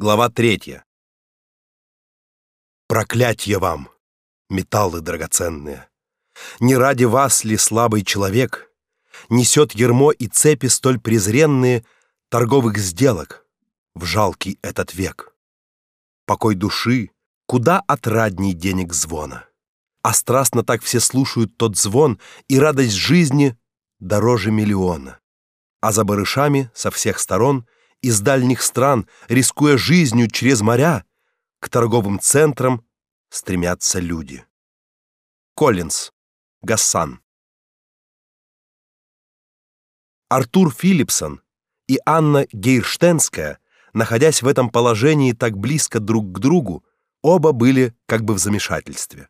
Глава третья. Проклятье вам, металлы драгоценные! Не ради вас ли слабый человек несет ермо и цепи столь презренные торговых сделок в жалкий этот век? Покой души куда отрадней денег звона. А страстно так все слушают тот звон, и радость жизни дороже миллиона. А за барышами со всех сторон — из дальних стран, рискуя жизнью через моря, к торговым центрам стремятся люди. Коллинз, Гассан. Артур Филипсон и Анна Гейрштенская, находясь в этом положении так близко друг к другу, оба были как бы в замешательстве.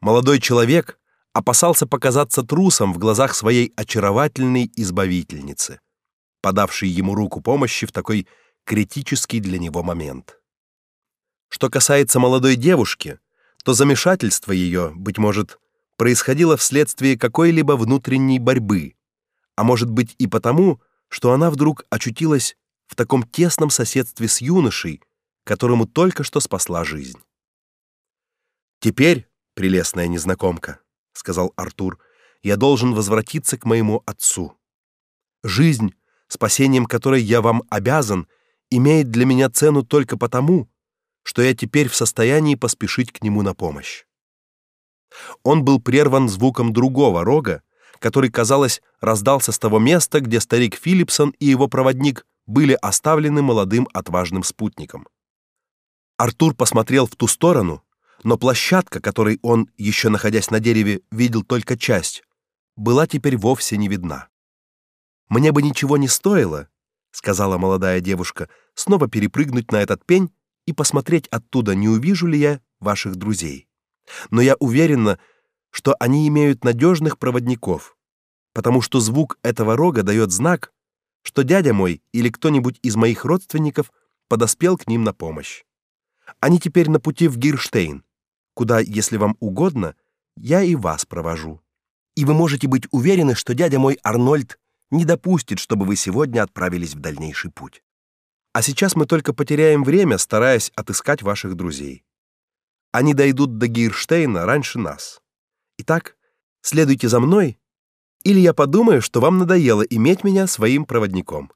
Молодой человек опасался показаться трусом в глазах своей очаровательной избавительницы подавший ему руку помощи в такой критический для него момент. Что касается молодой девушки, то замешательство ее, быть может, происходило вследствие какой-либо внутренней борьбы, а может быть и потому, что она вдруг очутилась в таком тесном соседстве с юношей, которому только что спасла жизнь. Теперь, прелестная незнакомка, сказал Артур, я должен возвратиться к моему отцу. Жизнь спасением которой я вам обязан, имеет для меня цену только потому, что я теперь в состоянии поспешить к нему на помощь. Он был прерван звуком другого рога, который, казалось, раздался с того места, где старик Филипсон и его проводник были оставлены молодым отважным спутником. Артур посмотрел в ту сторону, но площадка, которой он, еще находясь на дереве, видел только часть, была теперь вовсе не видна. Мне бы ничего не стоило, сказала молодая девушка, снова перепрыгнуть на этот пень и посмотреть оттуда, не увижу ли я ваших друзей. Но я уверена, что они имеют надежных проводников, потому что звук этого рога дает знак, что дядя мой или кто-нибудь из моих родственников подоспел к ним на помощь. Они теперь на пути в Гирштейн, куда, если вам угодно, я и вас провожу. И вы можете быть уверены, что дядя мой Арнольд не допустит, чтобы вы сегодня отправились в дальнейший путь. А сейчас мы только потеряем время, стараясь отыскать ваших друзей. Они дойдут до Гирштейна раньше нас. Итак, следуйте за мной, или я подумаю, что вам надоело иметь меня своим проводником.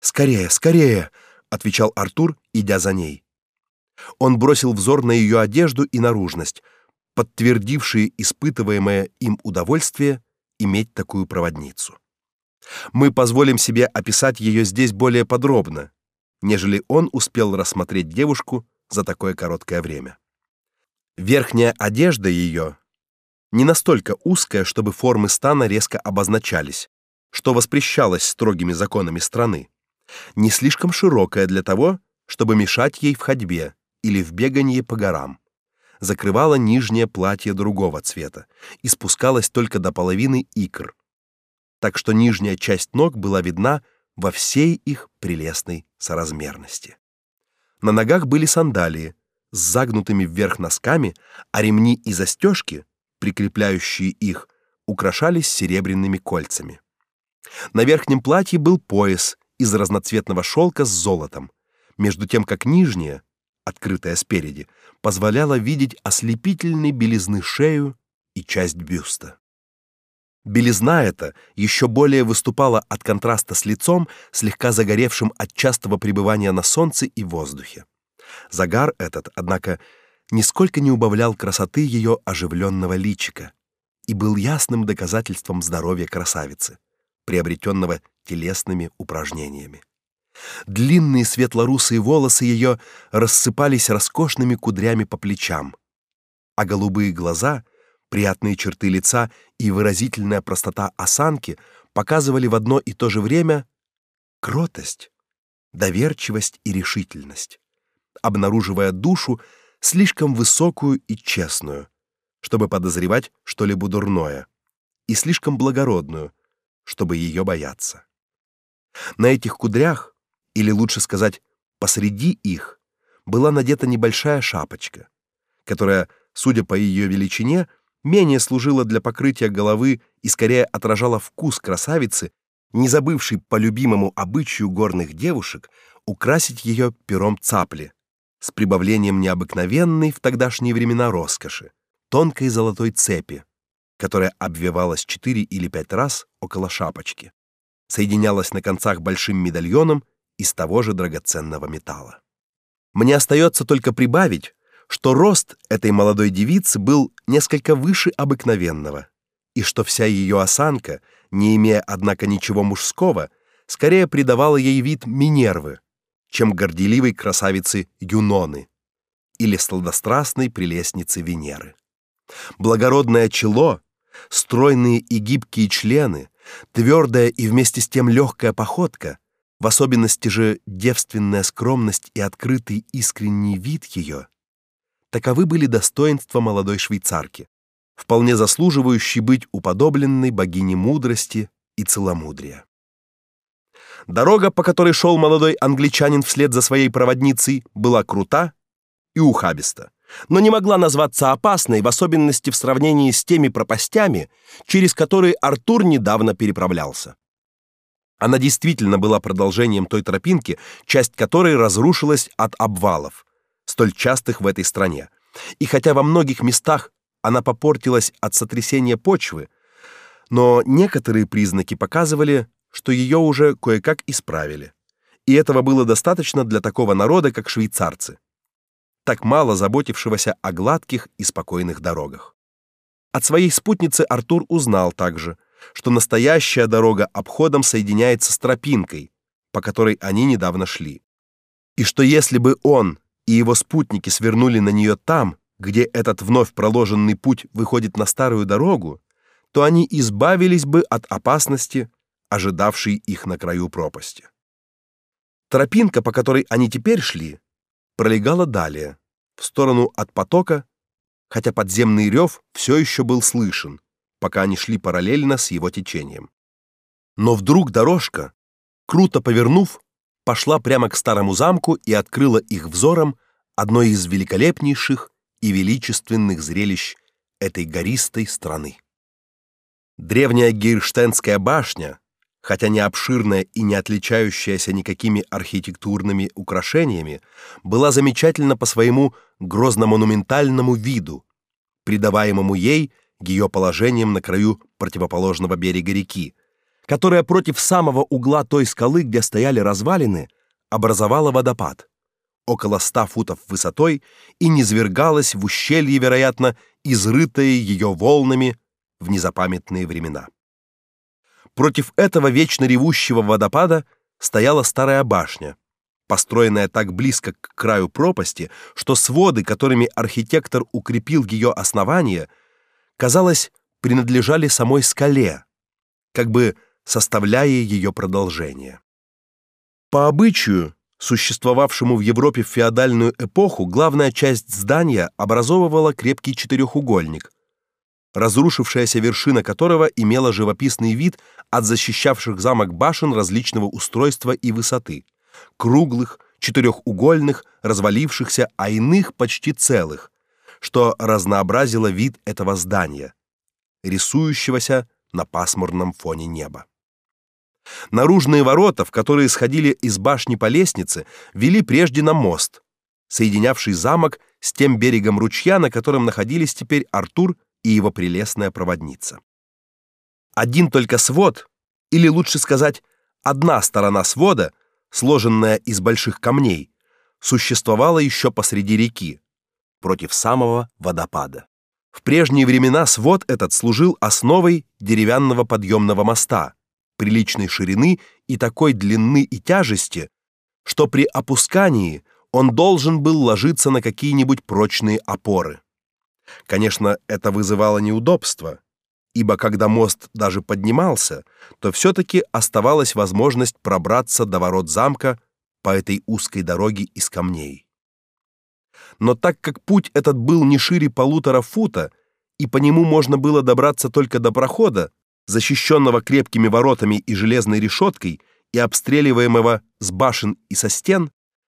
Скорее, скорее, отвечал Артур, идя за ней. Он бросил взор на ее одежду и наружность, подтвердившие испытываемое им удовольствие иметь такую проводницу. Мы позволим себе описать ее здесь более подробно, нежели он успел рассмотреть девушку за такое короткое время. Верхняя одежда ее не настолько узкая, чтобы формы стана резко обозначались, что воспрещалось строгими законами страны, не слишком широкая для того, чтобы мешать ей в ходьбе или в бегании по горам закрывала нижнее платье другого цвета и спускалась только до половины икр, так что нижняя часть ног была видна во всей их прелестной соразмерности. На ногах были сандалии с загнутыми вверх носками, а ремни и застежки, прикрепляющие их, украшались серебряными кольцами. На верхнем платье был пояс из разноцветного шелка с золотом, между тем как нижнее открытая спереди, позволяла видеть ослепительной белизны шею и часть бюста. Белизна эта еще более выступала от контраста с лицом, слегка загоревшим от частого пребывания на солнце и воздухе. Загар этот, однако, нисколько не убавлял красоты ее оживленного личика и был ясным доказательством здоровья красавицы, приобретенного телесными упражнениями. Длинные светло-русые волосы ее рассыпались роскошными кудрями по плечам, а голубые глаза, приятные черты лица и выразительная простота осанки показывали в одно и то же время кротость, доверчивость и решительность, обнаруживая душу слишком высокую и честную, чтобы подозревать что-либо дурное, и слишком благородную, чтобы ее бояться. На этих кудрях или лучше сказать, посреди их была надета небольшая шапочка, которая, судя по ее величине, менее служила для покрытия головы и скорее отражала вкус красавицы, не забывший по любимому обычаю горных девушек украсить ее пером цапли с прибавлением необыкновенной в тогдашние времена роскоши тонкой золотой цепи, которая обвивалась четыре или пять раз около шапочки, соединялась на концах большим медальоном из того же драгоценного металла. Мне остается только прибавить, что рост этой молодой девицы был несколько выше обыкновенного, и что вся ее осанка, не имея однако ничего мужского, скорее придавала ей вид Минервы, чем горделивой красавицы Юноны или сладострастной прелестницы Венеры. Благородное чело, стройные и гибкие члены, твердая и вместе с тем легкая походка, в особенности же девственная скромность и открытый искренний вид ее, таковы были достоинства молодой швейцарки, вполне заслуживающей быть уподобленной богине мудрости и целомудрия. Дорога, по которой шел молодой англичанин вслед за своей проводницей, была крута и ухабиста, но не могла назваться опасной, в особенности в сравнении с теми пропастями, через которые Артур недавно переправлялся. Она действительно была продолжением той тропинки, часть которой разрушилась от обвалов, столь частых в этой стране. И хотя во многих местах она попортилась от сотрясения почвы, но некоторые признаки показывали, что ее уже кое-как исправили. И этого было достаточно для такого народа, как швейцарцы, так мало заботившегося о гладких и спокойных дорогах. От своей спутницы Артур узнал также, что настоящая дорога обходом соединяется с тропинкой, по которой они недавно шли. И что если бы он и его спутники свернули на нее там, где этот вновь проложенный путь выходит на старую дорогу, то они избавились бы от опасности, ожидавшей их на краю пропасти. Тропинка, по которой они теперь шли, пролегала далее, в сторону от потока, хотя подземный рев все еще был слышен, пока они шли параллельно с его течением. Но вдруг дорожка, круто повернув, пошла прямо к старому замку и открыла их взором одно из великолепнейших и величественных зрелищ этой гористой страны. Древняя Гейрштенская башня, хотя не обширная и не отличающаяся никакими архитектурными украшениями, была замечательна по своему грозно-монументальному виду, придаваемому ей ее положением на краю противоположного берега реки, которая против самого угла той скалы, где стояли развалины, образовала водопад около ста футов высотой и низвергалась в ущелье, вероятно, изрытое ее волнами в незапамятные времена. Против этого вечно ревущего водопада стояла старая башня, построенная так близко к краю пропасти, что своды, которыми архитектор укрепил ее основание, казалось, принадлежали самой скале, как бы составляя ее продолжение. По обычаю, существовавшему в Европе в феодальную эпоху, главная часть здания образовывала крепкий четырехугольник, разрушившаяся вершина которого имела живописный вид от защищавших замок башен различного устройства и высоты, круглых, четырехугольных, развалившихся, а иных почти целых, что разнообразило вид этого здания, рисующегося на пасмурном фоне неба. Наружные ворота, в которые сходили из башни по лестнице, вели прежде на мост, соединявший замок с тем берегом ручья, на котором находились теперь Артур и его прелестная проводница. Один только свод, или лучше сказать, одна сторона свода, сложенная из больших камней, существовала еще посреди реки, против самого водопада. В прежние времена свод этот служил основой деревянного подъемного моста, приличной ширины и такой длины и тяжести, что при опускании он должен был ложиться на какие-нибудь прочные опоры. Конечно, это вызывало неудобства, ибо когда мост даже поднимался, то все таки оставалась возможность пробраться до ворот замка по этой узкой дороге из камней. Но так как путь этот был не шире полутора фута, и по нему можно было добраться только до прохода, защищенного крепкими воротами и железной решеткой и обстреливаемого с башен и со стен,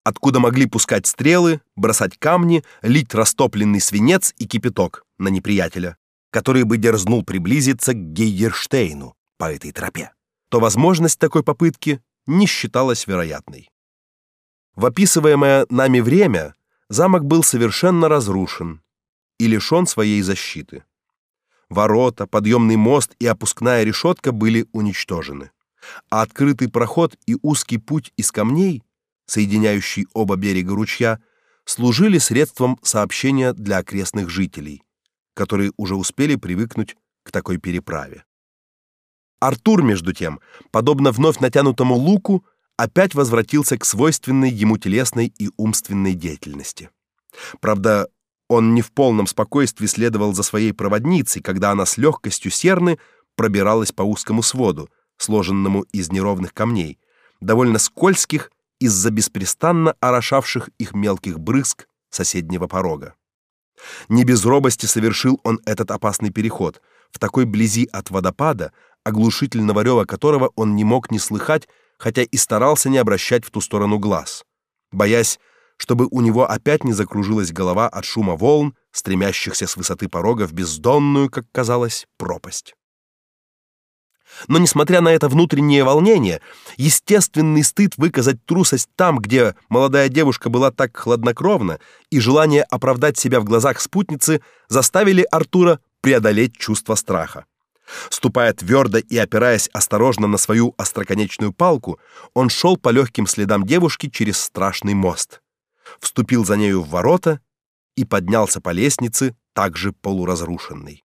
откуда могли пускать стрелы, бросать камни, лить растопленный свинец и кипяток на неприятеля, который бы дерзнул приблизиться к Гейерштейну по этой тропе, то возможность такой попытки не считалась вероятной. В описываемое нами время замок был совершенно разрушен и лишен своей защиты. Ворота, подъемный мост и опускная решетка были уничтожены, а открытый проход и узкий путь из камней, соединяющий оба берега ручья, служили средством сообщения для окрестных жителей, которые уже успели привыкнуть к такой переправе. Артур между тем, подобно вновь натянутому луку, опять возвратился к свойственной ему телесной и умственной деятельности. Правда, он не в полном спокойствии следовал за своей проводницей, когда она с легкостью серны пробиралась по узкому своду, сложенному из неровных камней, довольно скользких из-за беспрестанно орошавших их мелких брызг соседнего порога. Не без робости совершил он этот опасный переход в такой близи от водопада, оглушительного рева которого он не мог не слыхать, хотя и старался не обращать в ту сторону глаз, боясь, чтобы у него опять не закружилась голова от шума волн, стремящихся с высоты порога в бездонную, как казалось, пропасть. Но несмотря на это внутреннее волнение, естественный стыд выказать трусость там, где молодая девушка была так хладнокровна, и желание оправдать себя в глазах спутницы заставили Артура преодолеть чувство страха. Ступая твердо и опираясь осторожно на свою остроконечную палку, он шел по легким следам девушки через страшный мост, вступил за нею в ворота и поднялся по лестнице, также полуразрушенной.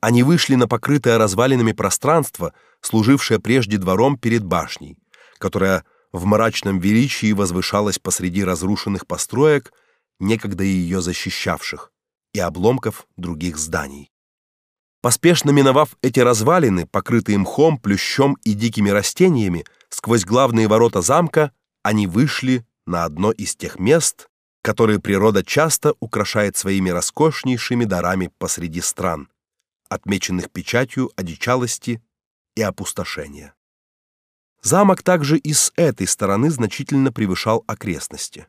Они вышли на покрытое развалинами пространство, служившее прежде двором перед башней, которая в мрачном величии возвышалась посреди разрушенных построек, некогда ее защищавших, и обломков других зданий. Поспешно миновав эти развалины, покрытые мхом, плющом и дикими растениями, сквозь главные ворота замка они вышли на одно из тех мест, которые природа часто украшает своими роскошнейшими дарами посреди стран, отмеченных печатью одичалости и опустошения. Замок также и с этой стороны значительно превышал окрестности.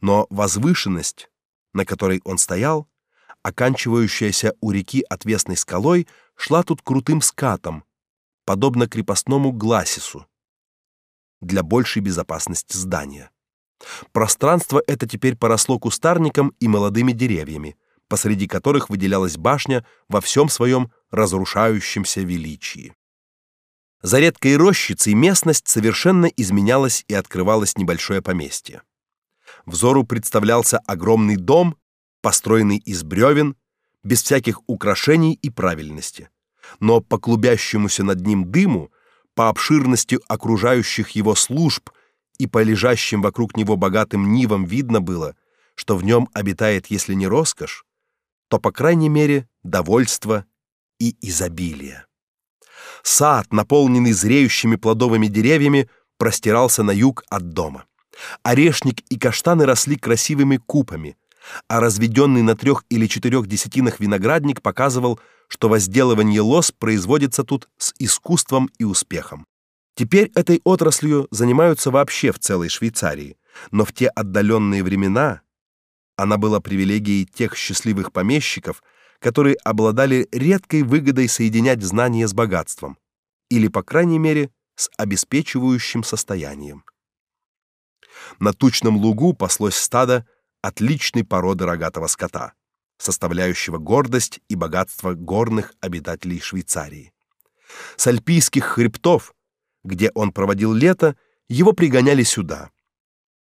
Но возвышенность, на которой он стоял, оканчивающаяся у реки отвесной скалой, шла тут крутым скатом, подобно крепостному гласису, для большей безопасности здания. Пространство это теперь поросло кустарником и молодыми деревьями, посреди которых выделялась башня во всем своем разрушающемся величии. За редкой рощицей местность совершенно изменялась и открывалось небольшое поместье. Взору представлялся огромный дом построенный из бревен, без всяких украшений и правильности. Но по клубящемуся над ним дыму, по обширности окружающих его служб и по лежащим вокруг него богатым нивам видно было, что в нем обитает, если не роскошь, то по крайней мере довольство и изобилие. Сад, наполненный зреющими плодовыми деревьями, простирался на юг от дома. Орешник и каштаны росли красивыми купами, а разведенный на трех или четырех десятинах виноградник показывал, что возделывание лоз производится тут с искусством и успехом. Теперь этой отраслью занимаются вообще в целой Швейцарии, но в те отдаленные времена она была привилегией тех счастливых помещиков, которые обладали редкой выгодой соединять знания с богатством, или, по крайней мере, с обеспечивающим состоянием. На тучном лугу паслось стадо отличной породы рогатого скота, составляющего гордость и богатство горных обитателей Швейцарии. С альпийских хребтов, где он проводил лето, его пригоняли сюда,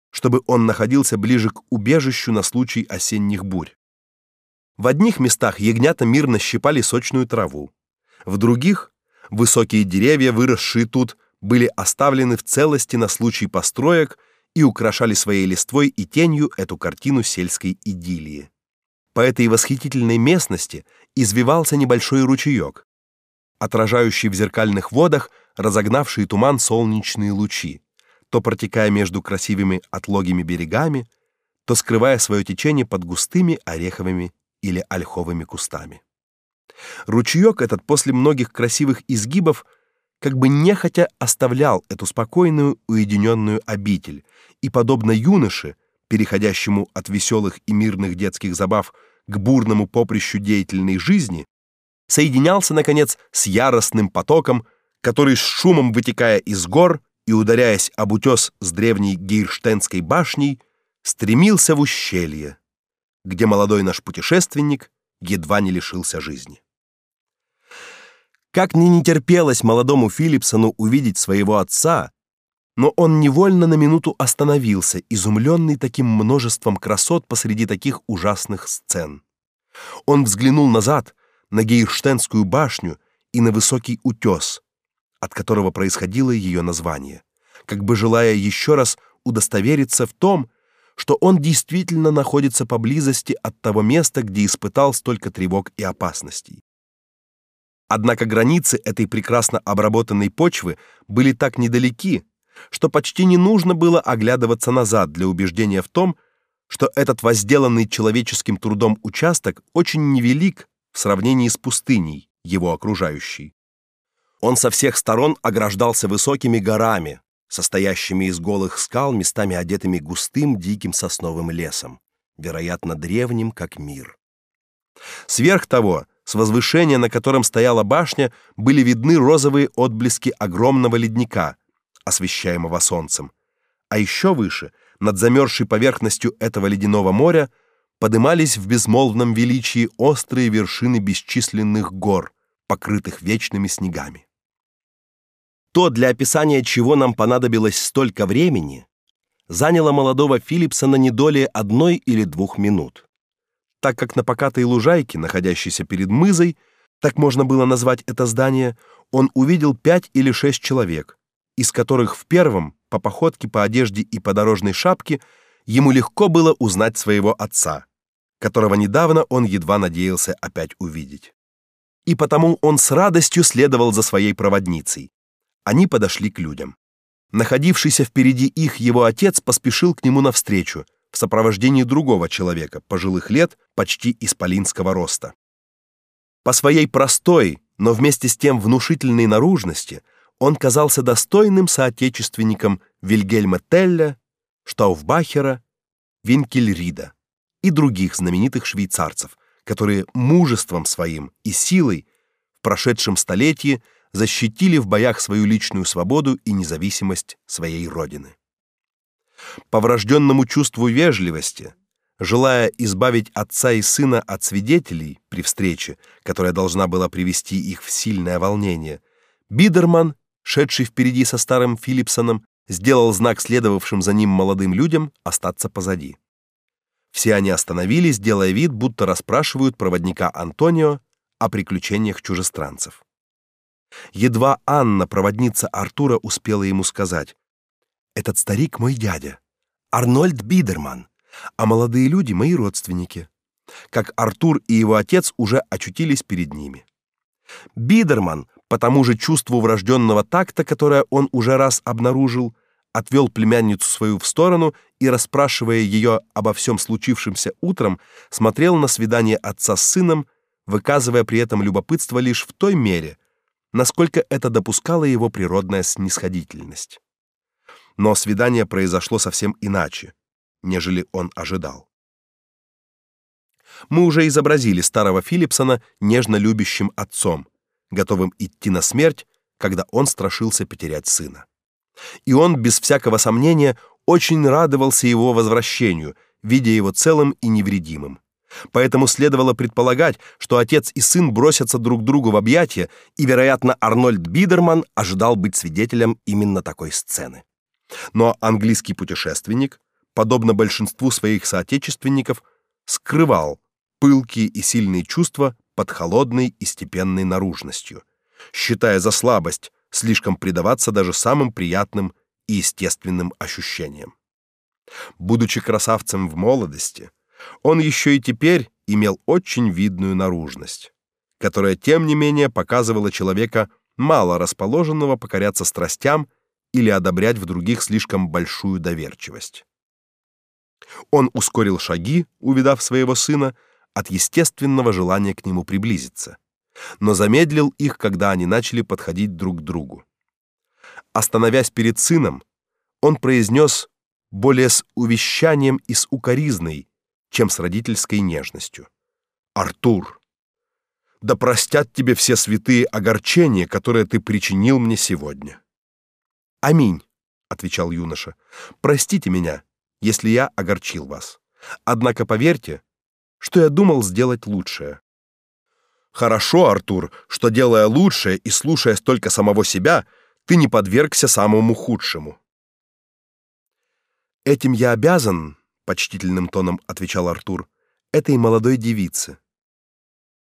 чтобы он находился ближе к убежищу на случай осенних бурь. В одних местах ягнята мирно щипали сочную траву, в других высокие деревья, выросшие тут, были оставлены в целости на случай построек и украшали своей листвой и тенью эту картину сельской идиллии. По этой восхитительной местности извивался небольшой ручеек, отражающий в зеркальных водах разогнавший туман солнечные лучи, то протекая между красивыми отлогими берегами, то скрывая свое течение под густыми ореховыми или ольховыми кустами. Ручеек этот после многих красивых изгибов как бы нехотя оставлял эту спокойную, уединенную обитель и, подобно юноше, переходящему от веселых и мирных детских забав к бурному поприщу деятельной жизни, соединялся наконец с яростным потоком, который с шумом вытекая из гор и ударяясь об утес с древней Гейрштенской башней, стремился в ущелье, где молодой наш путешественник едва не лишился жизни. Как ни не терпелось молодому Филипсону увидеть своего отца, но он невольно на минуту остановился, изумленный таким множеством красот посреди таких ужасных сцен. Он взглянул назад на Гейрштенскую башню и на высокий утес, от которого происходило ее название, как бы желая еще раз удостовериться в том, что он действительно находится поблизости от того места, где испытал столько тревог и опасностей. Однако границы этой прекрасно обработанной почвы были так недалеки, что почти не нужно было оглядываться назад для убеждения в том, что этот возделанный человеческим трудом участок очень невелик в сравнении с пустыней, его окружающей. Он со всех сторон ограждался высокими горами, состоящими из голых скал, местами одетыми густым диким сосновым лесом, вероятно, древним как мир. Сверх того, с возвышения, на котором стояла башня, были видны розовые отблески огромного ледника, освещаемого солнцем. А еще выше, над замерзшей поверхностью этого ледяного моря, подымались в безмолвном величии острые вершины бесчисленных гор, покрытых вечными снегами. То, для описания чего нам понадобилось столько времени, заняло молодого Филипсона не долее одной или двух минут. Так как на покатой лужайке, находящейся перед мызой, так можно было назвать это здание, он увидел пять или шесть человек, из которых в первом, по походке, по одежде и по дорожной шапке, ему легко было узнать своего отца, которого недавно он едва надеялся опять увидеть. И потому он с радостью следовал за своей проводницей, они подошли к людям. Находившийся впереди их его отец поспешил к нему навстречу в сопровождении другого человека, пожилых лет, почти исполинского роста. По своей простой, но вместе с тем внушительной наружности он казался достойным соотечественником Вильгельма Телля, Штауфбахера, Винкельрида и других знаменитых швейцарцев, которые мужеством своим и силой в прошедшем столетии защитили в боях свою личную свободу и независимость своей родины. По врожденному чувству вежливости, желая избавить отца и сына от свидетелей при встрече, которая должна была привести их в сильное волнение, Бидерман, шедший впереди со старым Филипсоном, сделал знак следовавшим за ним молодым людям остаться позади. Все они остановились, делая вид, будто расспрашивают проводника Антонио о приключениях чужестранцев. Едва Анна, проводница Артура, успела ему сказать: "Этот старик мой дядя, Арнольд Бидерман, а молодые люди мои родственники". Как Артур и его отец уже очутились перед ними. Бидерман, по тому же чувству врожденного такта, которое он уже раз обнаружил, отвел племянницу свою в сторону и, расспрашивая ее обо всем случившемся утром, смотрел на свидание отца с сыном, выказывая при этом любопытство лишь в той мере, насколько это допускала его природная снисходительность. Но свидание произошло совсем иначе, нежели он ожидал. Мы уже изобразили старого Филипсона нежно любящим отцом, готовым идти на смерть, когда он страшился потерять сына. И он без всякого сомнения очень радовался его возвращению, видя его целым и невредимым. Поэтому следовало предполагать, что отец и сын бросятся друг другу в объятия, и, вероятно, Арнольд Бидерман ожидал быть свидетелем именно такой сцены. Но английский путешественник, подобно большинству своих соотечественников, скрывал пылкие и сильные чувства под холодной и степенной наружностью, считая за слабость слишком предаваться даже самым приятным и естественным ощущениям. Будучи красавцем в молодости, он еще и теперь имел очень видную наружность, которая тем не менее показывала человека мало расположенного покоряться страстям или одобрять в других слишком большую доверчивость. Он ускорил шаги, увидав своего сына, от естественного желания к нему приблизиться, но замедлил их, когда они начали подходить друг к другу. Остановясь перед сыном, он произнес более с увещанием и с укоризной, чем с родительской нежностью. Артур, да простят тебе все святые огорчения, которые ты причинил мне сегодня. Аминь, отвечал юноша. Простите меня, если я огорчил вас. Однако поверьте, что я думал сделать лучшее. Хорошо, Артур, что делая лучшее и слушая только самого себя, ты не подвергся самому худшему. Этим я обязан, почтительным тоном отвечал Артур, этой молодой девице.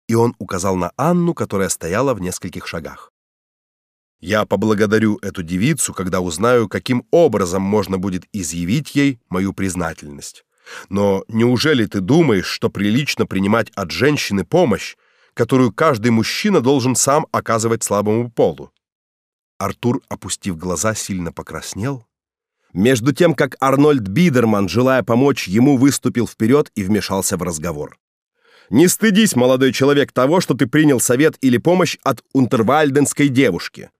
И он указал на Анну, которая стояла в нескольких шагах. Я поблагодарю эту девицу, когда узнаю, каким образом можно будет изъявить ей мою признательность. Но неужели ты думаешь, что прилично принимать от женщины помощь, которую каждый мужчина должен сам оказывать слабому полу? Артур, опустив глаза, сильно покраснел. Между тем, как Арнольд Бидерман, желая помочь ему, выступил вперед и вмешался в разговор. Не стыдись, молодой человек, того, что ты принял совет или помощь от унтервальденской девушки.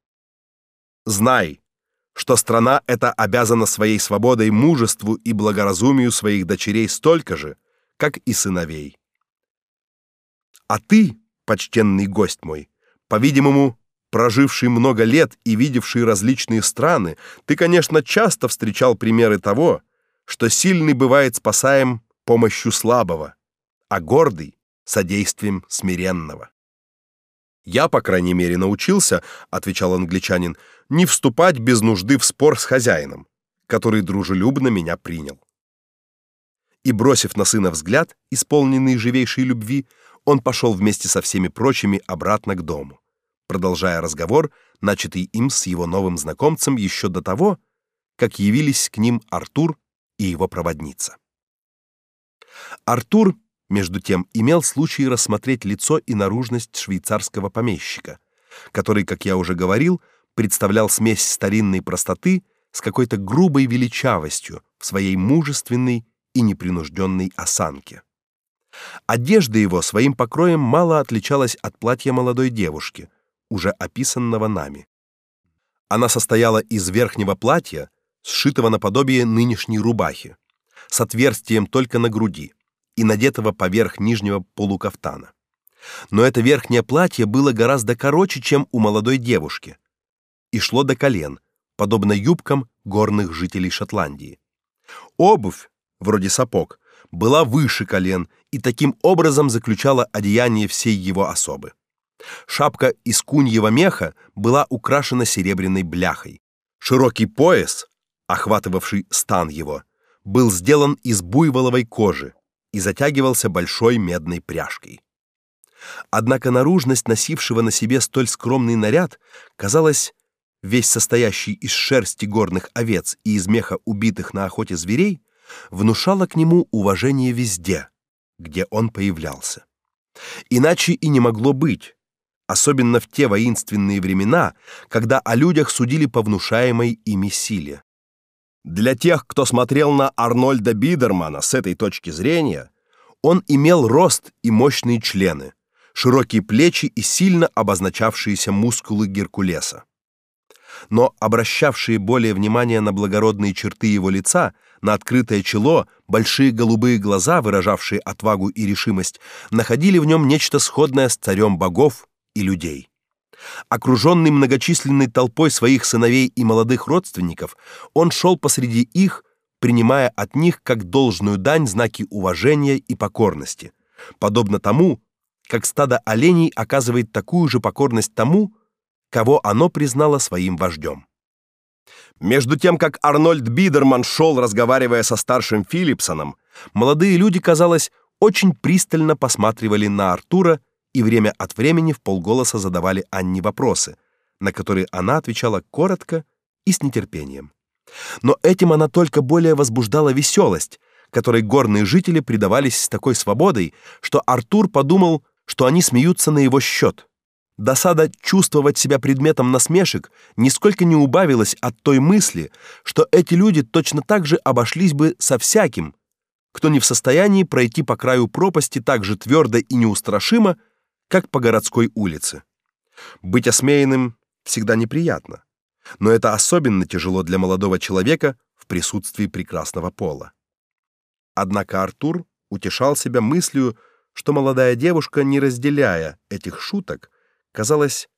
Знай, что страна эта обязана своей свободой мужеству и благоразумию своих дочерей столько же, как и сыновей. А ты, почтенный гость мой, по-видимому, проживший много лет и видевший различные страны, ты, конечно, часто встречал примеры того, что сильный бывает спасаем помощью слабого, а гордый содействием смиренного. Я, по крайней мере, научился, отвечал англичанин, не вступать без нужды в спор с хозяином, который дружелюбно меня принял. И бросив на сына взгляд, исполненный живейшей любви, он пошел вместе со всеми прочими обратно к дому продолжая разговор, начатый им с его новым знакомцем еще до того, как явились к ним Артур и его проводница. Артур, между тем, имел случай рассмотреть лицо и наружность швейцарского помещика, который, как я уже говорил, представлял смесь старинной простоты с какой-то грубой величавостью в своей мужественной и непринужденной осанке. Одежда его своим покроем мало отличалась от платья молодой девушки, уже описанного нами. Она состояла из верхнего платья, сшитого наподобие нынешней рубахи, с отверстием только на груди и надетого поверх нижнего полукафтана. Но это верхнее платье было гораздо короче, чем у молодой девушки, и шло до колен, подобно юбкам горных жителей Шотландии. Обувь, вроде сапог, была выше колен и таким образом заключала одеяние всей его особы. Шапка из куньего меха была украшена серебряной бляхой. Широкий пояс, охватывавший стан его, был сделан из буйволовой кожи и затягивался большой медной пряжкой. Однако наружность носившего на себе столь скромный наряд, казалось, весь состоящий из шерсти горных овец и из меха убитых на охоте зверей, внушала к нему уважение везде, где он появлялся. Иначе и не могло быть, особенно в те воинственные времена, когда о людях судили по внушаемой ими силе. Для тех, кто смотрел на Арнольда Бидермана с этой точки зрения, он имел рост и мощные члены, широкие плечи и сильно обозначавшиеся мускулы Геркулеса. Но обращавшие более внимание на благородные черты его лица, на открытое чело, большие голубые глаза, выражавшие отвагу и решимость, находили в нем нечто сходное с царем богов и людей. Окруженный многочисленной толпой своих сыновей и молодых родственников, он шел посреди их, принимая от них как должную дань знаки уважения и покорности, подобно тому, как стадо оленей оказывает такую же покорность тому, кого оно признало своим вождем. Между тем, как Арнольд Бидерман шел, разговаривая со старшим Филипсоном, молодые люди, казалось, очень пристально посматривали на Артура и время от времени в полголоса задавали Анне вопросы, на которые она отвечала коротко и с нетерпением. Но этим она только более возбуждала веселость, которой горные жители предавались с такой свободой, что Артур подумал, что они смеются на его счет. Досада чувствовать себя предметом насмешек нисколько не убавилась от той мысли, что эти люди точно так же обошлись бы со всяким, кто не в состоянии пройти по краю пропасти так же твердо и неустрашимо, как по городской улице. Быть осмеянным всегда неприятно, но это особенно тяжело для молодого человека в присутствии прекрасного пола. Однако Артур утешал себя мыслью, что молодая девушка, не разделяя этих шуток, казалось,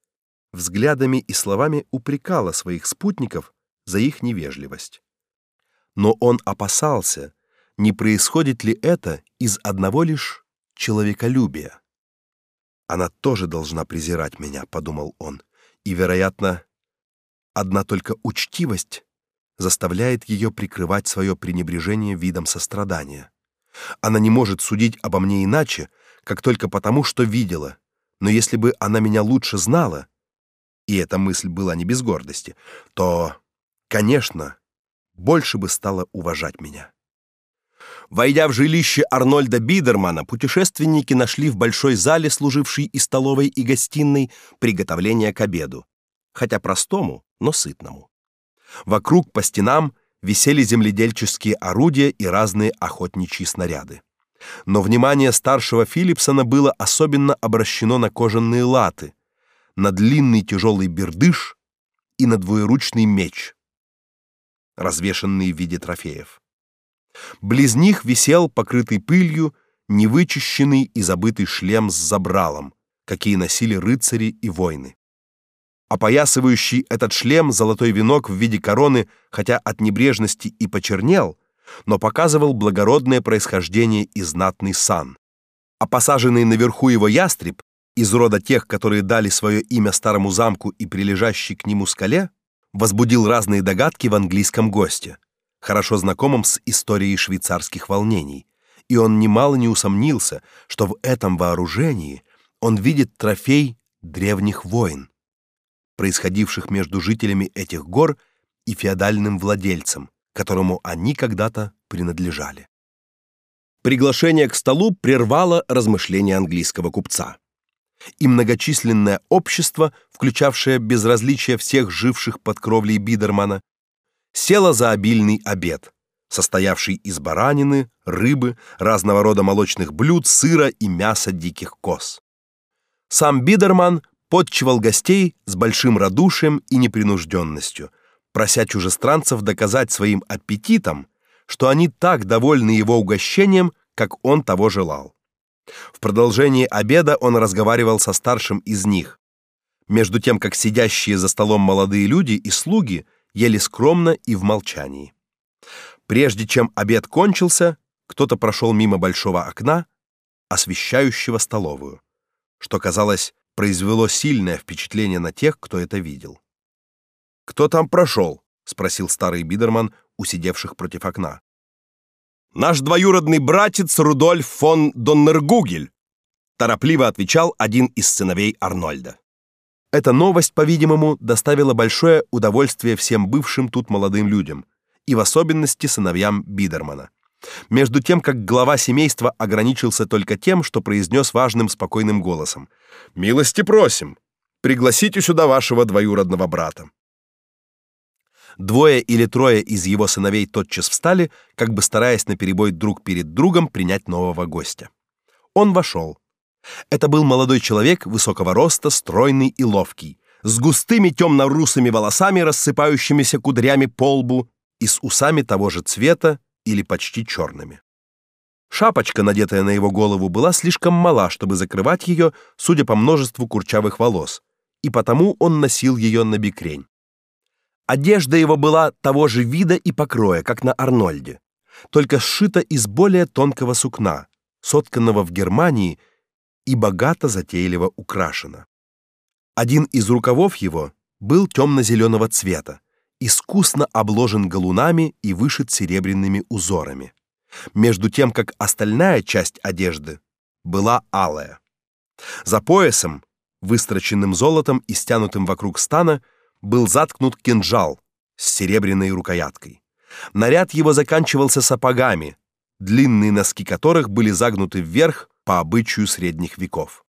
взглядами и словами упрекала своих спутников за их невежливость. Но он опасался, не происходит ли это из одного лишь человеколюбия. Она тоже должна презирать меня, подумал он, и, вероятно, одна только учтивость заставляет ее прикрывать свое пренебрежение видом сострадания. Она не может судить обо мне иначе, как только потому, что видела. Но если бы она меня лучше знала, и эта мысль была не без гордости, то, конечно, больше бы стала уважать меня. Войдя в жилище Арнольда Бидермана, путешественники нашли в большой зале, служившей и столовой, и гостиной, приготовление к обеду, хотя простому, но сытному. Вокруг по стенам висели земледельческие орудия и разные охотничьи снаряды. Но внимание старшего Филипсона было особенно обращено на кожаные латы, на длинный тяжелый бердыш и на двуеручный меч, развешанные в виде трофеев. Близ них висел покрытый пылью невычищенный и забытый шлем с забралом, какие носили рыцари и воины. Опоясывающий этот шлем золотой венок в виде короны, хотя от небрежности и почернел, но показывал благородное происхождение и знатный сан. А посаженный наверху его ястреб из рода тех, которые дали свое имя старому замку и прилежащей к нему скале, возбудил разные догадки в английском госте, хорошо знакомом с историей швейцарских волнений, и он немало не усомнился, что в этом вооружении он видит трофей древних войн происходивших между жителями этих гор и феодальным владельцем, которому они когда-то принадлежали. Приглашение к столу прервало размышления английского купца. И многочисленное общество, включавшее безразличие всех живших под кровлей Бидермана, село за обильный обед, состоявший из баранины, рыбы, разного рода молочных блюд, сыра и мяса диких коз. Сам Бидерман подчивал гостей с большим радушием и непринужденностью, прося чужестранцев доказать своим аппетитом, что они так довольны его угощением, как он того желал. В продолжении обеда он разговаривал со старшим из них, между тем как сидящие за столом молодые люди и слуги ели скромно и в молчании. Прежде чем обед кончился, кто-то прошел мимо большого окна, освещающего столовую, что казалось произвело сильное впечатление на тех, кто это видел. Кто там прошел? спросил старый Бидерман у сидевших против окна. Наш двоюродный братец Рудольф фон Доннергугель, торопливо отвечал один из сыновей Арнольда. Эта новость, по-видимому, доставила большое удовольствие всем бывшим тут молодым людям, и в особенности сыновьям Бидермана. Между тем, как глава семейства ограничился только тем, что произнес важным спокойным голосом: "Милости просим, пригласите сюда вашего двоюродного брата". Двое или трое из его сыновей тотчас встали, как бы стараясь наперебой друг перед другом принять нового гостя. Он вошел. Это был молодой человек высокого роста, стройный и ловкий, с густыми темно-русыми волосами, рассыпающимися кудрями по лбу и с усами того же цвета, или почти черными. Шапочка, надетая на его голову, была слишком мала, чтобы закрывать ее, судя по множеству курчавых волос, и потому он носил ее на бикрень. Одежда его была того же вида и покроя, как на Арнольде, только сшита из более тонкого сукна, сотканного в Германии и богато затейливо украшена. Один из рукавов его был темно зеленого цвета, искусно обложен галунами и вышит серебряными узорами, между тем как остальная часть одежды была алая. За поясом, выстроченным золотом и стянутым вокруг стана, был заткнут кинжал с серебряной рукояткой. Наряд его заканчивался сапогами, длинные носки которых были загнуты вверх по обычаю средних веков.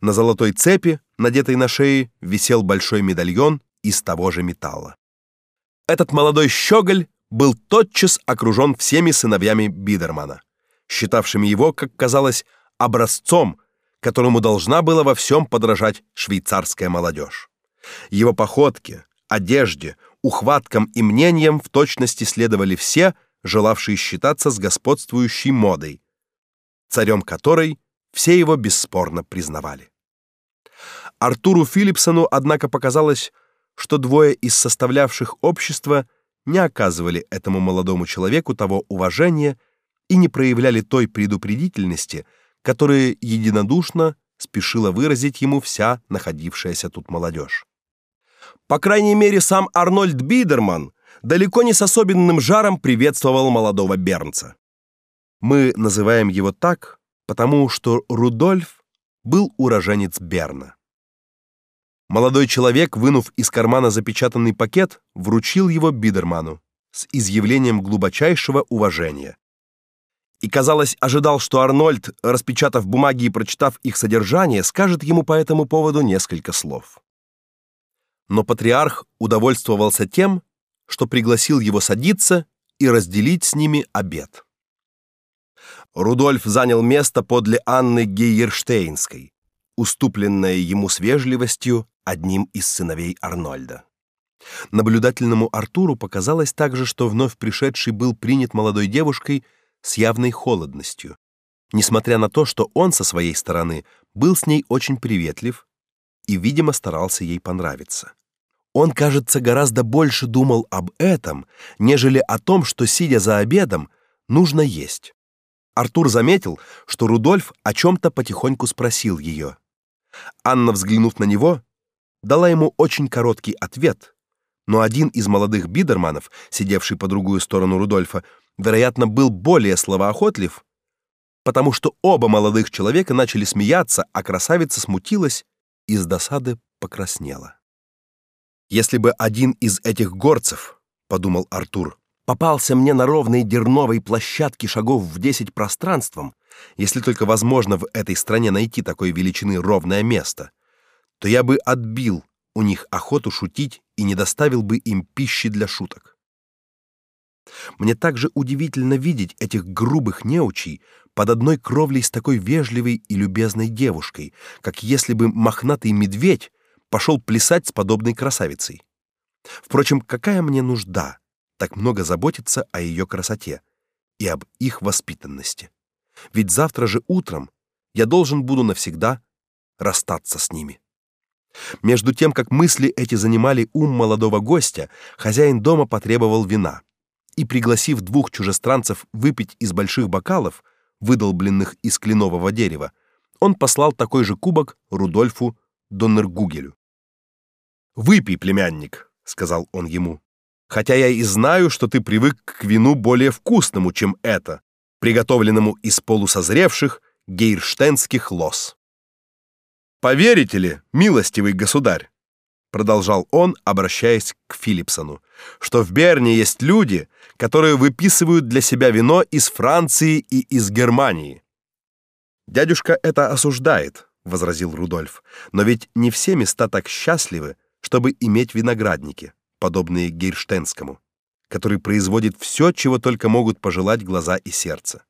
На золотой цепи, надетой на шее, висел большой медальон из того же металла. Этот молодой щеголь был тотчас окружен всеми сыновьями Бидермана, считавшими его, как казалось, образцом, которому должна была во всем подражать швейцарская молодежь. Его походке, одежде, ухваткам и мнениям в точности следовали все, желавшие считаться с господствующей модой, царем которой все его бесспорно признавали. Артуру Филипсону, однако, показалось, что двое из составлявших общество не оказывали этому молодому человеку того уважения и не проявляли той предупредительности, которую единодушно спешила выразить ему вся находившаяся тут молодежь. По крайней мере, сам Арнольд Бидерман далеко не с особенным жаром приветствовал молодого бернца. Мы называем его так, потому что Рудольф был уроженец Берна. Молодой человек, вынув из кармана запечатанный пакет, вручил его Бидерману с изъявлением глубочайшего уважения. И, казалось, ожидал, что Арнольд, распечатав бумаги и прочитав их содержание, скажет ему по этому поводу несколько слов. Но патриарх удовольствовался тем, что пригласил его садиться и разделить с ними обед. Рудольф занял место подле Анны Гейерштейнской, уступленное ему с вежливостью одним из сыновей Арнольда. Наблюдательному Артуру показалось также, что вновь пришедший был принят молодой девушкой с явной холодностью, несмотря на то, что он со своей стороны был с ней очень приветлив и, видимо, старался ей понравиться. Он, кажется, гораздо больше думал об этом, нежели о том, что сидя за обедом нужно есть. Артур заметил, что Рудольф о чем то потихоньку спросил ее. Анна, взглянув на него, дала ему очень короткий ответ, но один из молодых бидерманов, сидевший по другую сторону Рудольфа, вероятно, был более словоохотлив, потому что оба молодых человека начали смеяться, а красавица смутилась и с досады покраснела. Если бы один из этих горцев, подумал Артур, попался мне на ровной дерновой площадке шагов в десять пространством, если только возможно в этой стране найти такой величины ровное место, то я бы отбил у них охоту шутить и не доставил бы им пищи для шуток. Мне также удивительно видеть этих грубых неучей под одной кровлей с такой вежливой и любезной девушкой, как если бы мохнатый медведь пошел плясать с подобной красавицей. Впрочем, какая мне нужда так много заботиться о ее красоте и об их воспитанности? Ведь завтра же утром я должен буду навсегда расстаться с ними. Между тем, как мысли эти занимали ум молодого гостя, хозяин дома потребовал вина и, пригласив двух чужестранцев выпить из больших бокалов, выдолбленных из кленового дерева, он послал такой же кубок Рудольфу Доннергугелю. «Выпей, племянник», — сказал он ему, «хотя я и знаю, что ты привык к вину более вкусному, чем это, приготовленному из полусозревших гейрштенских лоз». Поверите ли, милостивый государь, продолжал он, обращаясь к Филипсону, что в Берне есть люди, которые выписывают для себя вино из Франции и из Германии. Дядюшка это осуждает, возразил Рудольф. Но ведь не все места так счастливы, чтобы иметь виноградники, подобные Гейрштенскому, который производит все, чего только могут пожелать глаза и сердце.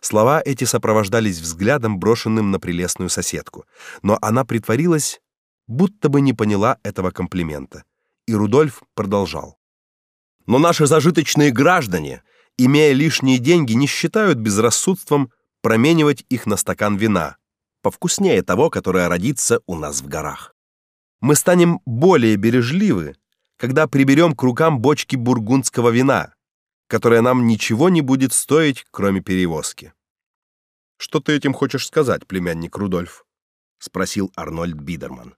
Слова эти сопровождались взглядом, брошенным на прелестную соседку, но она притворилась, будто бы не поняла этого комплимента. И Рудольф продолжал: "Но наши зажиточные граждане, имея лишние деньги, не считают безрассудством променивать их на стакан вина, повкуснее того, которое родится у нас в горах. Мы станем более бережливы, когда приберем к рукам бочки бургундского вина, которая нам ничего не будет стоить, кроме перевозки. Что ты этим хочешь сказать, племянник Рудольф? спросил Арнольд Бидерман.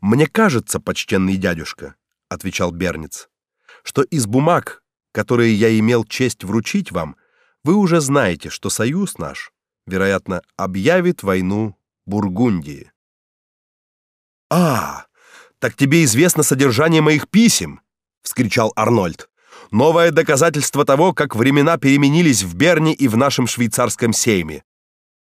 Мне кажется, почтенный дядюшка, отвечал Берниц, что из бумаг, которые я имел честь вручить вам, вы уже знаете, что союз наш, вероятно, объявит войну Бургундии. А, так тебе известно содержание моих писем, вскричал Арнольд. Новое доказательство того, как времена переменились в Берне и в нашем швейцарском сейме.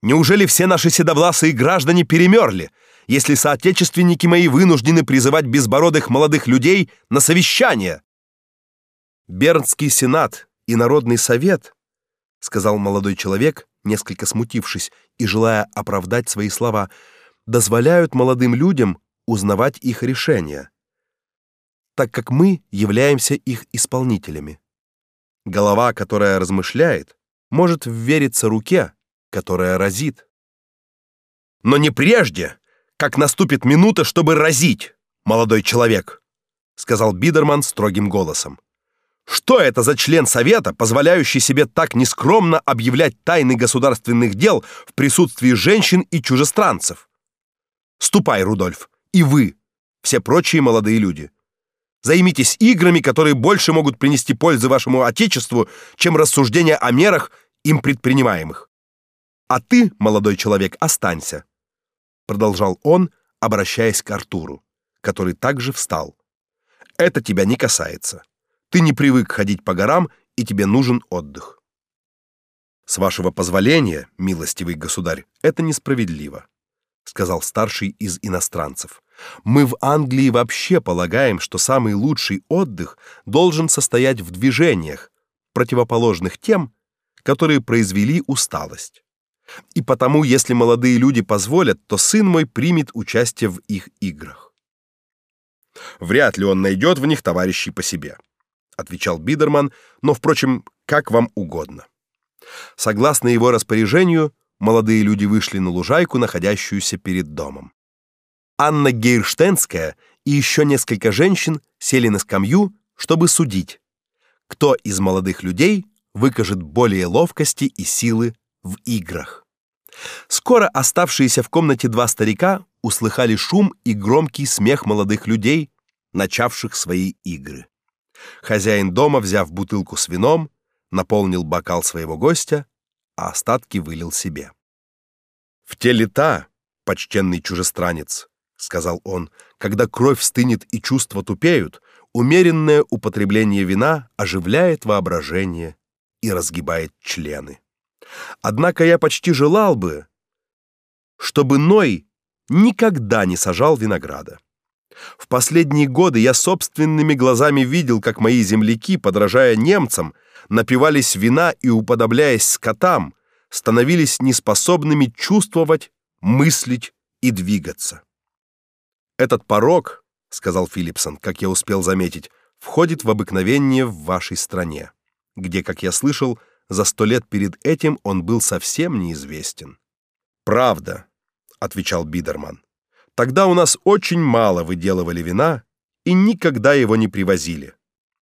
Неужели все наши седовласые граждане перемерли, если соотечественники мои вынуждены призывать безбородых молодых людей на совещание? Бернский сенат и народный совет, сказал молодой человек, несколько смутившись и желая оправдать свои слова, дозволяют молодым людям узнавать их решения так как мы являемся их исполнителями. Голова, которая размышляет, может ввериться руке, которая разит. Но не прежде, как наступит минута, чтобы разить, молодой человек, сказал Бидерман строгим голосом. Что это за член совета, позволяющий себе так нескромно объявлять тайны государственных дел в присутствии женщин и чужестранцев? Ступай, Рудольф, и вы, все прочие молодые люди. Займитесь играми, которые больше могут принести пользу вашему отечеству, чем рассуждения о мерах им предпринимаемых. А ты, молодой человек, останься, продолжал он, обращаясь к Артуру, который также встал. Это тебя не касается. Ты не привык ходить по горам, и тебе нужен отдых. С вашего позволения, милостивый государь, это несправедливо, сказал старший из иностранцев. Мы в Англии вообще полагаем, что самый лучший отдых должен состоять в движениях, противоположных тем, которые произвели усталость. И потому, если молодые люди позволят, то сын мой примет участие в их играх. Вряд ли он найдет в них товарищей по себе, отвечал Бидерман, но впрочем, как вам угодно. Согласно его распоряжению, молодые люди вышли на лужайку, находящуюся перед домом. Анна Гейрштенская и еще несколько женщин сели на скамью, чтобы судить, кто из молодых людей выкажет более ловкости и силы в играх. Скоро оставшиеся в комнате два старика услыхали шум и громкий смех молодых людей, начавших свои игры. Хозяин дома, взяв бутылку с вином, наполнил бокал своего гостя, а остатки вылил себе. В те лета, почтенный чужестранец, сказал он, когда кровь стынет и чувства тупеют, умеренное употребление вина оживляет воображение и разгибает члены. Однако я почти желал бы, чтобы Ной никогда не сажал винограда. В последние годы я собственными глазами видел, как мои земляки, подражая немцам, напивались вина и уподобляясь скотам, становились неспособными чувствовать, мыслить и двигаться. Этот порог, сказал Филипсон, как я успел заметить, входит в обыкновение в вашей стране, где, как я слышал, за сто лет перед этим он был совсем неизвестен. Правда, отвечал Бидерман. Тогда у нас очень мало выделывали вина и никогда его не привозили,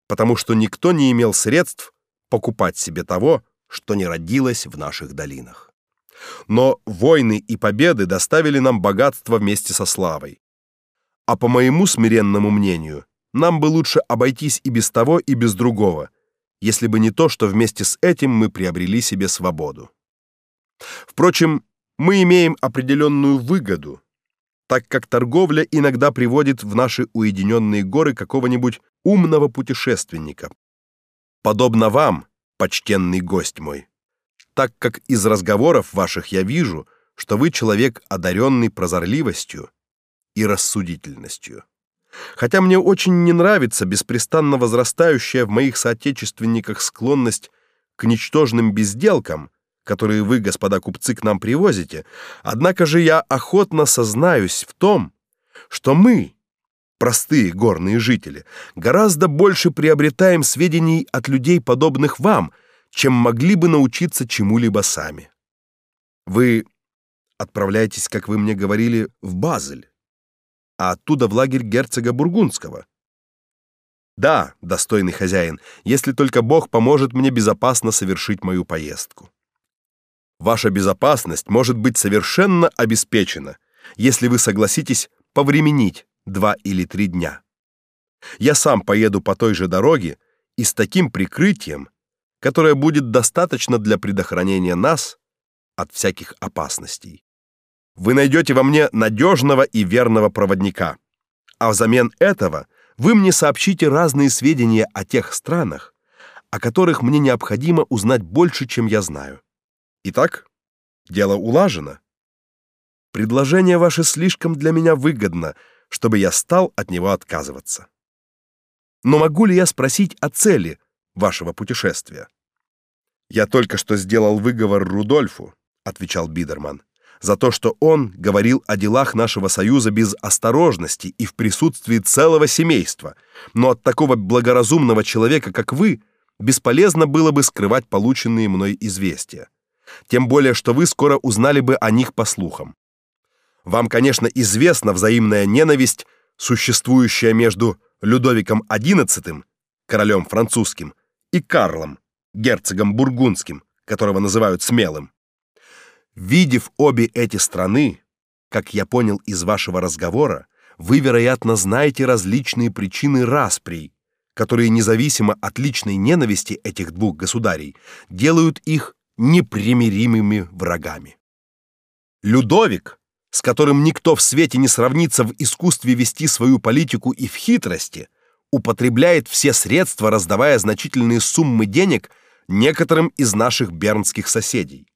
потому что никто не имел средств покупать себе того, что не родилось в наших долинах. Но войны и победы доставили нам богатство вместе со славой. А по моему смиренному мнению, нам бы лучше обойтись и без того, и без другого, если бы не то, что вместе с этим мы приобрели себе свободу. Впрочем, мы имеем определенную выгоду, так как торговля иногда приводит в наши уединенные горы какого-нибудь умного путешественника. Подобно вам, почтенный гость мой, так как из разговоров ваших я вижу, что вы человек одаренный прозорливостью и рассудительностью. Хотя мне очень не нравится беспрестанно возрастающая в моих соотечественниках склонность к ничтожным безделкам, которые вы, господа купцы, к нам привозите, однако же я охотно сознаюсь в том, что мы, простые горные жители, гораздо больше приобретаем сведений от людей, подобных вам, чем могли бы научиться чему-либо сами. Вы отправляетесь, как вы мне говорили, в Базель а оттуда в лагерь герцога бургундского. Да, достойный хозяин, если только Бог поможет мне безопасно совершить мою поездку. Ваша безопасность может быть совершенно обеспечена, если вы согласитесь повременить два или три дня. Я сам поеду по той же дороге и с таким прикрытием, которое будет достаточно для предохранения нас от всяких опасностей вы найдете во мне надежного и верного проводника. А взамен этого вы мне сообщите разные сведения о тех странах, о которых мне необходимо узнать больше, чем я знаю. Итак, дело улажено. Предложение ваше слишком для меня выгодно, чтобы я стал от него отказываться. Но могу ли я спросить о цели вашего путешествия? Я только что сделал выговор Рудольфу, отвечал Бидерман за то, что он говорил о делах нашего союза без осторожности и в присутствии целого семейства. Но от такого благоразумного человека, как вы, бесполезно было бы скрывать полученные мной известия. Тем более, что вы скоро узнали бы о них по слухам. Вам, конечно, известна взаимная ненависть, существующая между Людовиком XI, королем французским, и Карлом, герцогом бургундским, которого называют смелым. Видев обе эти страны, как я понял из вашего разговора, вы, вероятно, знаете различные причины расприй, которые независимо от личной ненависти этих двух государей делают их непримиримыми врагами. Людовик, с которым никто в свете не сравнится в искусстве вести свою политику и в хитрости, употребляет все средства, раздавая значительные суммы денег некоторым из наших бернских соседей.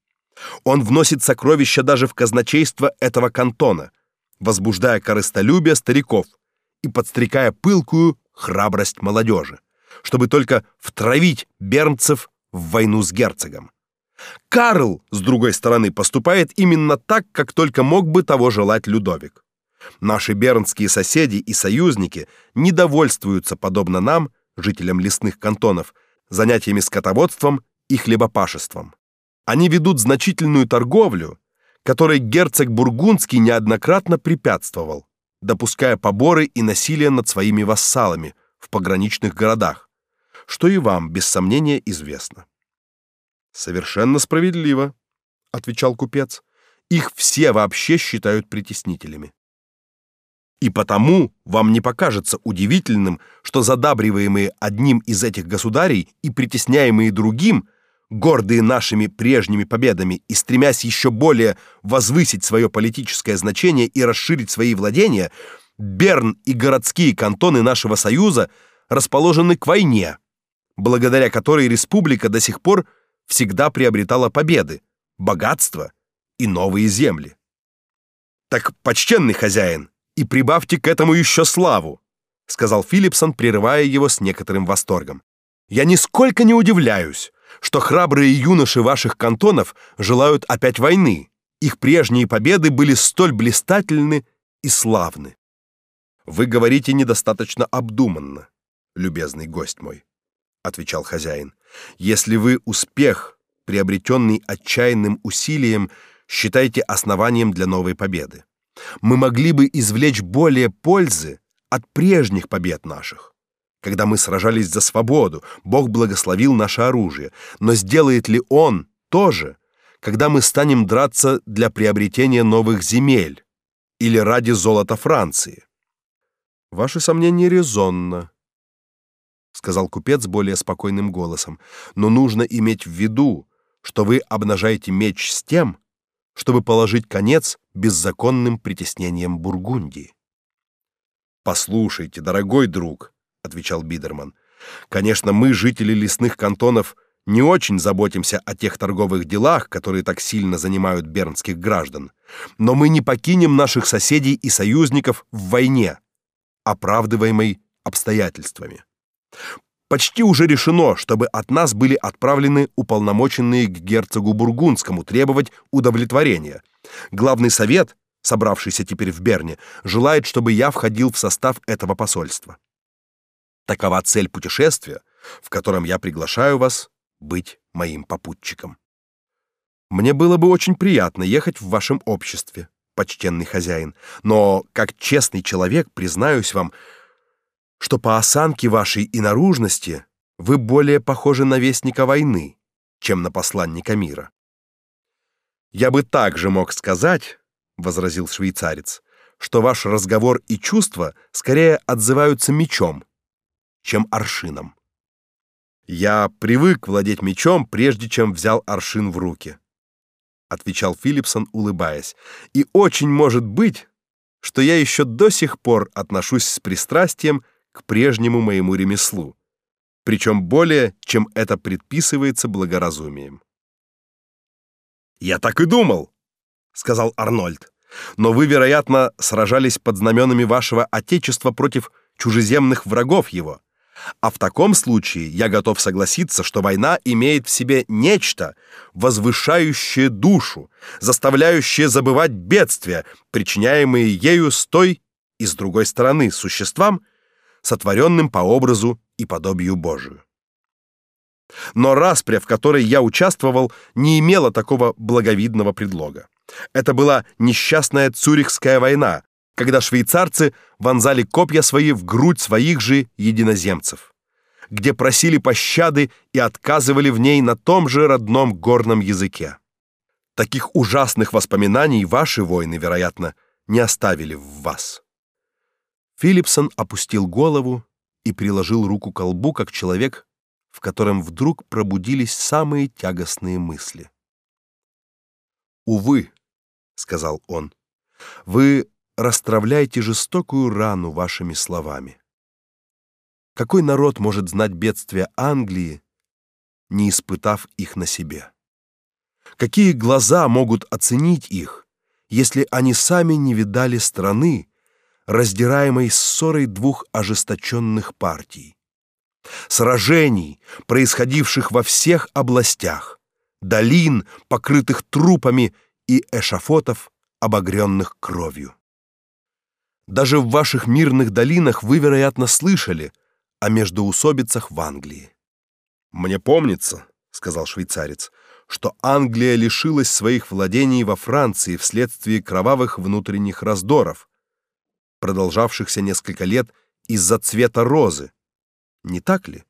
Он вносит сокровища даже в казначейство этого кантона, возбуждая корыстолюбие стариков и подстрекая пылкую храбрость молодежи, чтобы только втравить бернцев в войну с герцогом. Карл, с другой стороны, поступает именно так, как только мог бы того желать Людовик. Наши бернские соседи и союзники недовольствуются подобно нам, жителям лесных кантонов, занятиями скотоводством и хлебопашеством. Они ведут значительную торговлю, которой герцог бургундский неоднократно препятствовал, допуская поборы и насилие над своими вассалами в пограничных городах, что и вам без сомнения известно. Совершенно справедливо, отвечал купец. Их все вообще считают притеснителями. И потому вам не покажется удивительным, что задабриваемые одним из этих государей и притесняемые другим, гордые нашими прежними победами и стремясь еще более возвысить свое политическое значение и расширить свои владения, Берн и городские кантоны нашего союза расположены к войне, благодаря которой республика до сих пор всегда приобретала победы, богатство и новые земли. Так, почтенный хозяин, и прибавьте к этому еще славу, сказал Филипсон, прерывая его с некоторым восторгом. Я нисколько не удивляюсь, что храбрые юноши ваших кантонов желают опять войны. Их прежние победы были столь блистательны и славны. Вы говорите недостаточно обдуманно, любезный гость мой отвечал хозяин. Если вы успех, приобретенный отчаянным усилием, считаете основанием для новой победы, мы могли бы извлечь более пользы от прежних побед наших. Когда мы сражались за свободу, Бог благословил наше оружие, но сделает ли он то же, когда мы станем драться для приобретения новых земель или ради золота Франции? Ваши сомнения резонно, сказал купец более спокойным голосом. Но нужно иметь в виду, что вы обнажаете меч с тем, чтобы положить конец беззаконным притеснениям Бургундии. Послушайте, дорогой друг, отвечал Бидерман. Конечно, мы, жители лесных кантонов, не очень заботимся о тех торговых делах, которые так сильно занимают бернских граждан, но мы не покинем наших соседей и союзников в войне, оправдываемой обстоятельствами. Почти уже решено, чтобы от нас были отправлены уполномоченные к герцогу бургундскому требовать удовлетворения. Главный совет, собравшийся теперь в Берне, желает, чтобы я входил в состав этого посольства. Такова цель путешествия, в котором я приглашаю вас быть моим попутчиком. Мне было бы очень приятно ехать в вашем обществе, почтенный хозяин, но как честный человек признаюсь вам, что по осанке вашей и наружности вы более похожи на вестника войны, чем на посланника мира. Я бы также мог сказать, возразил швейцарец, что ваш разговор и чувства скорее отзываются мечом, чем аршином. Я привык владеть мечом, прежде чем взял аршин в руки, отвечал Филипсон, улыбаясь. И очень может быть, что я еще до сих пор отношусь с пристрастием к прежнему моему ремеслу, причем более, чем это предписывается благоразумием. Я так и думал, сказал Арнольд. Но вы, вероятно, сражались под знаменами вашего отечества против чужеземных врагов его. А в таком случае я готов согласиться, что война имеет в себе нечто, возвышающее душу, заставляющее забывать бедствия, причиняемые ею с той и с другой стороны существам, сотворенным по образу и подобию Божию. Но распря, в которой я участвовал, не имела такого благовидного предлога. Это была несчастная Цюрихская война, когда швейцарцы вонзали копья свои в грудь своих же единоземцев, где просили пощады и отказывали в ней на том же родном горном языке. Таких ужасных воспоминаний ваши войны, вероятно, не оставили в вас. Филипсон опустил голову и приложил руку к колбу, как человек, в котором вдруг пробудились самые тягостные мысли. Увы, сказал он. Вы расстравляете жестокую рану вашими словами. Какой народ может знать бедствия Англии, не испытав их на себе? Какие глаза могут оценить их, если они сами не видали страны, раздираемой ссорой двух ожесточенных партий? Сражений, происходивших во всех областях, долин, покрытых трупами и эшафотов, обогренных кровью. Даже в ваших мирных долинах вы, вероятно, слышали о междоусобицах в Англии. Мне помнится, сказал швейцарец, что Англия лишилась своих владений во Франции вследствие кровавых внутренних раздоров, продолжавшихся несколько лет из-за цвета розы. Не так ли?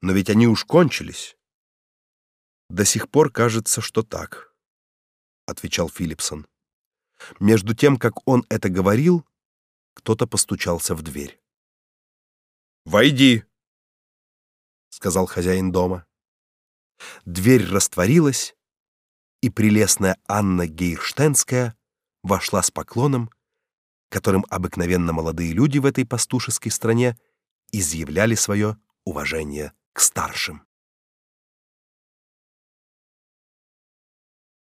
Но ведь они уж кончились. До сих пор кажется, что так отвечал Филипсон. Между тем, как он это говорил, кто-то постучался в дверь. "Войди", сказал хозяин дома. Дверь растворилась, и прелестная Анна Гейрштенская вошла с поклоном, которым обыкновенно молодые люди в этой пастушеской стране изъявляли свое уважение к старшим.